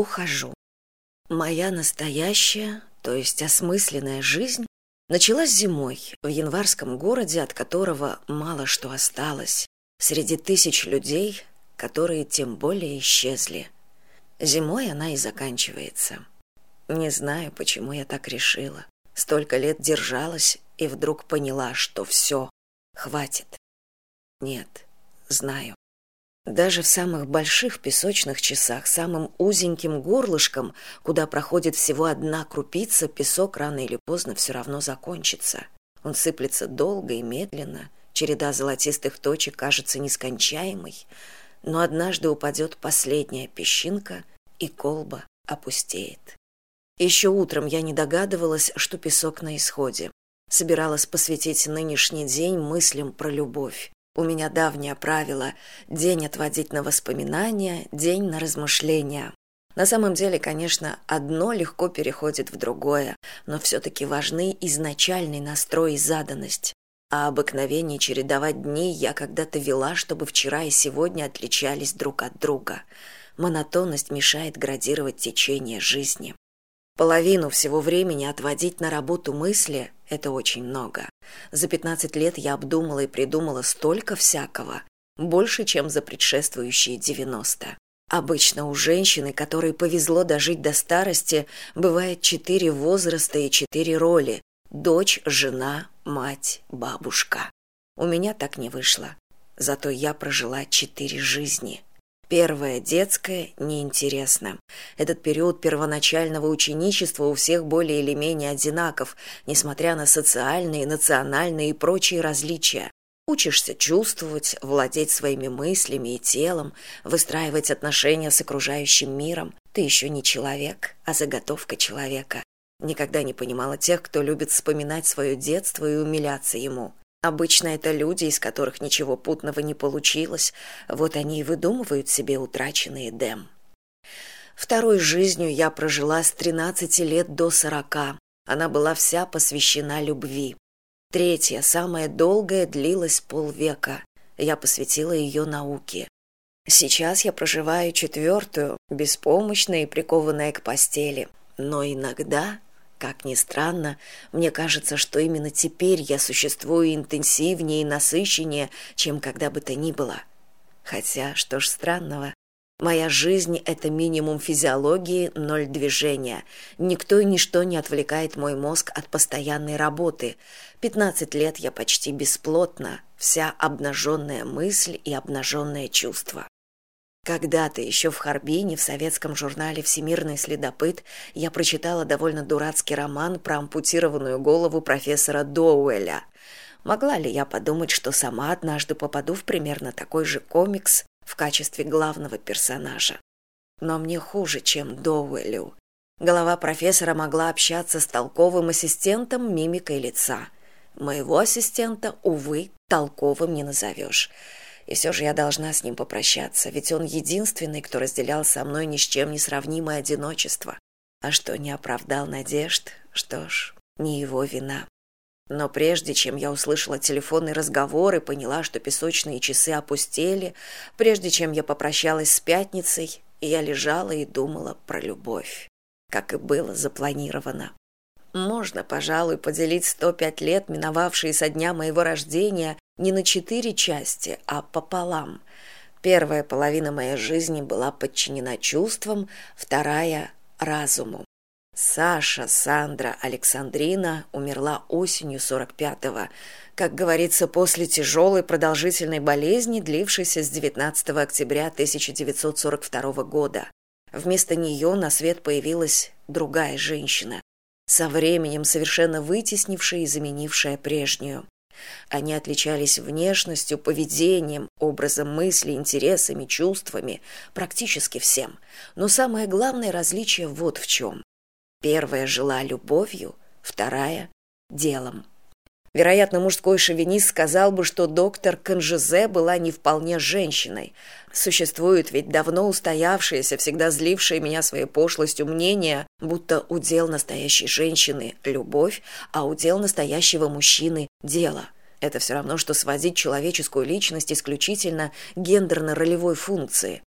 ухожу. Моя настоящая то есть осмысленная жизнь началась зимой в январском городе от которого мало что осталось среди тысяч людей которые тем более исчезли. Зимой она и заканчивается. Не знаю почему я так решила. Столько лет держалась и вдруг поняла что все хватит. Нет знаю даже в самых больших песочных часах самым узеньким горлышком куда проходит всего одна крупица песок рано или поздно все равно закончится. Он сыплется долго и медленно череда золотистых точек кажется нескончаемой но однажды упадет последняя песчинка и колба опустеет. Еще утром я не догадывалась что песок на исходе. Собиралась посвятить нынешний день мыслям про любовь у меня давнее правило день отводить на воспоминания день на размышления. На самом деле конечно одно легко переходит в другое но все таки важны изначальный настрой и заданность. А обыкновение чередовать дни я когда то вела чтобы вчера и сегодня отличались друг от друга. Монотонность мешает градировать течение жизни половину всего времени отводить на работу мысли это очень много. За пятнадцать лет я обдумала и придумала столько всякого больше чем за предшествующие девяносто. Обычно у женщины которой повезло дожить до старости бывает четыре возраста и четыре роли дочь жена мать бабушка. У меня так не вышло. Зато я прожила четыре жизни Первое, детское, неинтересно. Этот период первоначального ученичества у всех более или менее одинаков, несмотря на социальные, национальные и прочие различия. Учишься чувствовать, владеть своими мыслями и телом, выстраивать отношения с окружающим миром. Ты еще не человек, а заготовка человека. Никогда не понимала тех, кто любит вспоминать свое детство и умиляться ему. Обычно это люди, из которых ничего путного не получилось, вот они и выдумывают себе утраченные дем. Второй жизнью я прожила с тринадцати лет до сорока. Она была вся посвящена любви. Третья, самая долгая, длилась полвека. Я посвятила ее науке. Сейчас я проживаю четвертую, беспомощная и прикованная к постели. Но иногда как ни странно, мне кажется, что именно теперь я существую интенсивнее и насыщеннее, чем когда бы то ни было. Хотя, что ж странного, моя жизнь — это минимум физиологии, ноль движения. Никто и ничто не отвлекает мой мозг от постоянной работы. Пятнадцать лет я почти бесплотна, вся обнаженная мысль и обнаженное чувство. Когда-то еще в Харбине в советском журнале «Всемирный следопыт» я прочитала довольно дурацкий роман про ампутированную голову профессора Доуэля. Могла ли я подумать, что сама однажды попаду в примерно такой же комикс в качестве главного персонажа? Но мне хуже, чем Доуэлю. Голова профессора могла общаться с толковым ассистентом мимикой лица. Моего ассистента, увы, толковым не назовешь и все же я должна с ним попрощаться ведь он единственный кто разделял со мной ни с чем не сравнимое одиночество. А что не оправдал надежд что ж не его вина. Но прежде чем я услышала телефонный разговор и поняла что песочные часы опустели прежде чем я попрощалась с пятницей я лежала и думала про любовь как и было запланировано можно пожалуй поделить сто пять лет миновавшие со дня моего рождения не на четыре части а пополам. Первая половина моей жизни была подчинена чувствам вторая разуму. Саша сандра александрина умерла осенью сорок пятого как говорится после тяжелой продолжительной болезни длившейся с 19 октября 1942 года. Вместо нее на свет появилась другая женщина со временем совершенно вытеснившая и заменившая прежнюю. Они отличались внешностью поведением образом мысли интересами чувствами практически всем. Но самое главное различие вот в чем первая жила любовью вторая делом Вероятно, мужской шовинист сказал бы, что доктор Канжезе была не вполне женщиной. Существует ведь давно устоявшееся, всегда злившее меня своей пошлостью мнение, будто удел настоящей женщины – любовь, а удел настоящего мужчины – дело. Это все равно, что сводить человеческую личность исключительно гендерно-ролевой функции.